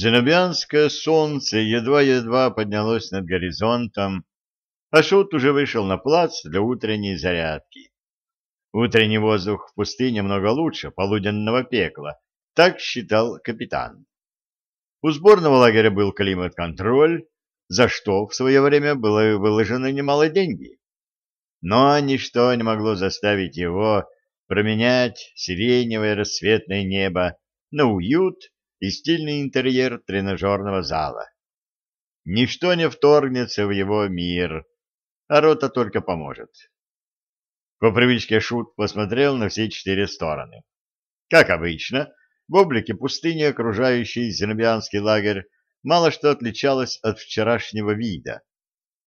Зенобианское солнце едва-едва поднялось над горизонтом, а Шут уже вышел на плац для утренней зарядки. Утренний воздух в пустыне много лучше полуденного пекла, так считал капитан. У сборного лагеря был климат-контроль, за что в свое время было выложено немало деньги. Но ничто не могло заставить его променять сиреневое рассветное небо на уют и стильный интерьер тренажерного зала. Ничто не вторгнется в его мир, а рота только поможет. По привычке Шут посмотрел на все четыре стороны. Как обычно, в облике пустыни, окружающей зенобианский лагерь, мало что отличалось от вчерашнего вида.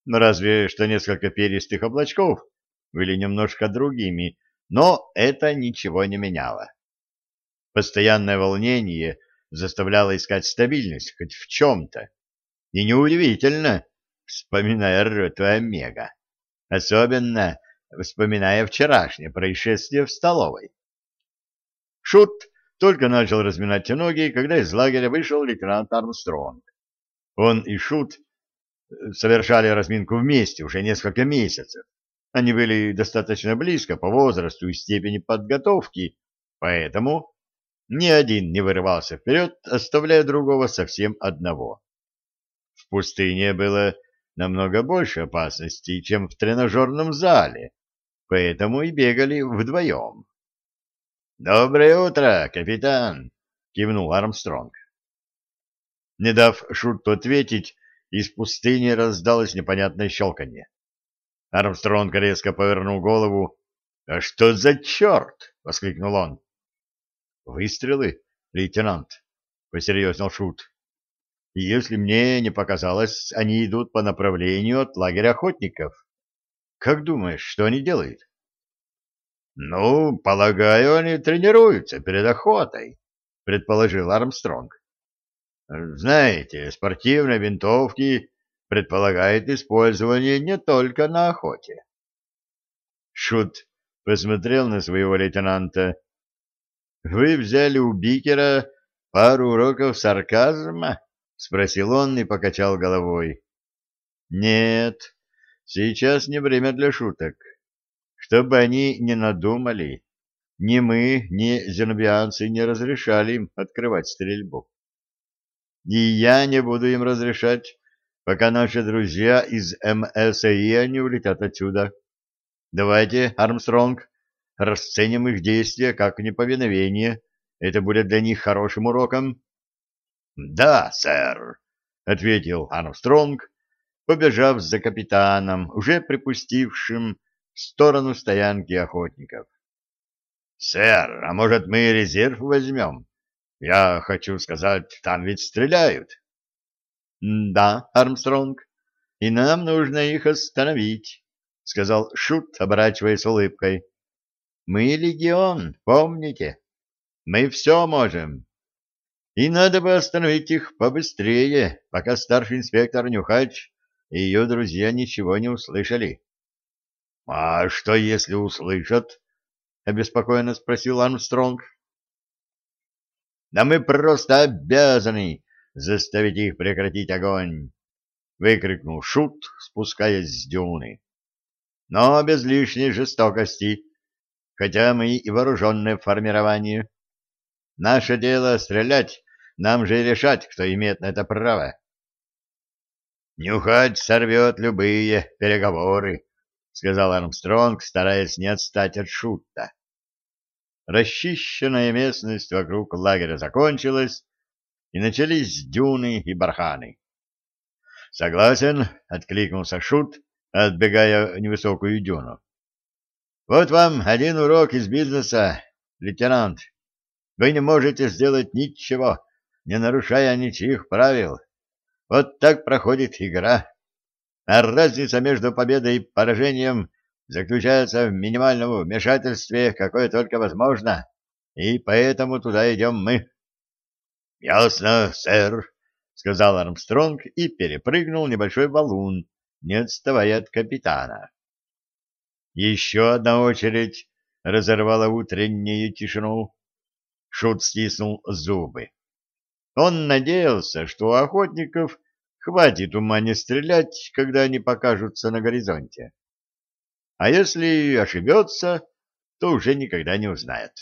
Но разве что несколько перистых облачков были немножко другими, но это ничего не меняло. Постоянное волнение — заставляло искать стабильность хоть в чем-то. И неудивительно, вспоминая роту Омега. Особенно вспоминая вчерашнее происшествие в столовой. Шут только начал разминать ноги, когда из лагеря вышел лейтенант Армстронг. Он и Шут э, совершали разминку вместе уже несколько месяцев. Они были достаточно близко по возрасту и степени подготовки, поэтому ни один не вырывался вперед, оставляя другого совсем одного. В пустыне было намного больше опасностей, чем в тренажерном зале, поэтому и бегали вдвоем. «Доброе утро, капитан!» — кивнул Армстронг. Не дав Шурту ответить, из пустыни раздалось непонятное щелканье. Армстронг резко повернул голову. «А что за черт?» — воскликнул он. Выстрелы, лейтенант, посерьезнел Шут. Если мне не показалось, они идут по направлению от лагеря охотников. Как думаешь, что они делают? Ну, полагаю, они тренируются перед охотой, предположил Армстронг. Знаете, спортивные винтовки предполагают использование не только на охоте. Шут посмотрел на своего лейтенанта вы взяли у Бикера пару уроков сарказма? — спросил он и покачал головой. — Нет, сейчас не время для шуток. Чтобы они не надумали, ни мы, ни зенобианцы не разрешали им открывать стрельбу. И я не буду им разрешать, пока наши друзья из МСАИ не улетят отсюда. Давайте, Армстронг, расценим их действия как неповиновение. Это будет для них хорошим уроком. — Да, сэр, — ответил Армстронг, побежав за капитаном, уже припустившим в сторону стоянки охотников. — Сэр, а может, мы резерв возьмем? Я хочу сказать, там ведь стреляют. — Да, Армстронг, и нам нужно их остановить, — сказал Шут, оборачиваясь улыбкой. Мы легион, помните? Мы все можем. И надо бы остановить их побыстрее, пока старший инспектор Нюхач и ее друзья ничего не услышали. — А что, если услышат? — обеспокоенно спросил Армстронг. — Да мы просто обязаны заставить их прекратить огонь! — выкрикнул Шут, спускаясь с дюны. — Но без лишней жестокости хотя мы и вооруженное формирование. Наше дело — стрелять, нам же и решать, кто имеет на это право. «Нюхать сорвет любые переговоры», — сказал Армстронг, стараясь не отстать от шута. Расчищенная местность вокруг лагеря закончилась, и начались дюны и барханы. «Согласен», — откликнулся Шут, отбегая невысокую дюну. Вот вам один урок из бизнеса, лейтенант. Вы не можете сделать ничего, не нарушая ничьих правил. Вот так проходит игра. А разница между победой и поражением заключается в минимальном вмешательстве, какое только возможно, и поэтому туда идем мы. — Ясно, сэр, — сказал Армстронг и перепрыгнул небольшой валун, не отставая от капитана. Еще одна очередь разорвала утреннюю тишину. Шут стиснул зубы. Он надеялся, что у охотников хватит ума не стрелять, когда они покажутся на горизонте. А если ошибется, то уже никогда не узнает.